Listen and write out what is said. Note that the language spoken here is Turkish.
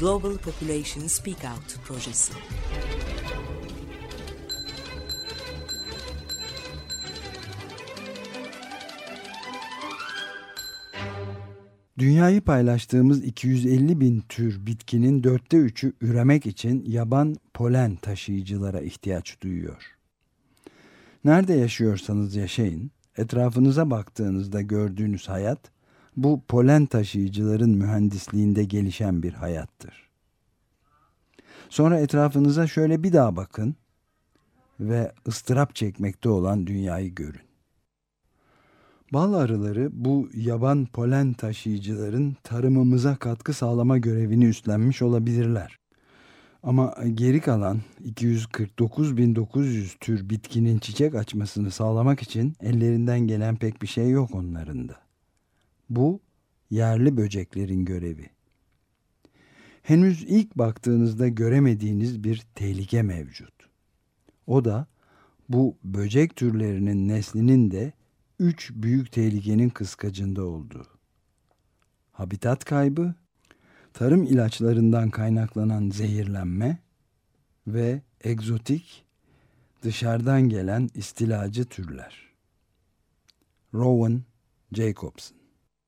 Global Population Speak Out projesi. Dünyayı paylaştığımız 250 bin tür bitkinin dörtte üçü üremek için yaban polen taşıyıcılara ihtiyaç duyuyor. Nerede yaşıyorsanız yaşayın, etrafınıza baktığınızda gördüğünüz hayat, bu polen taşıyıcıların mühendisliğinde gelişen bir hayattır. Sonra etrafınıza şöyle bir daha bakın ve ıstırap çekmekte olan dünyayı görün. Bal arıları bu yaban polen taşıyıcıların tarımımıza katkı sağlama görevini üstlenmiş olabilirler. Ama geri kalan 249.900 tür bitkinin çiçek açmasını sağlamak için ellerinden gelen pek bir şey yok onların da. Bu yerli böceklerin görevi. Henüz ilk baktığınızda göremediğiniz bir tehlike mevcut. O da bu böcek türlerinin neslinin de üç büyük tehlikenin kıskacında olduğu. Habitat kaybı, tarım ilaçlarından kaynaklanan zehirlenme ve egzotik dışarıdan gelen istilacı türler. Rowan Jacobson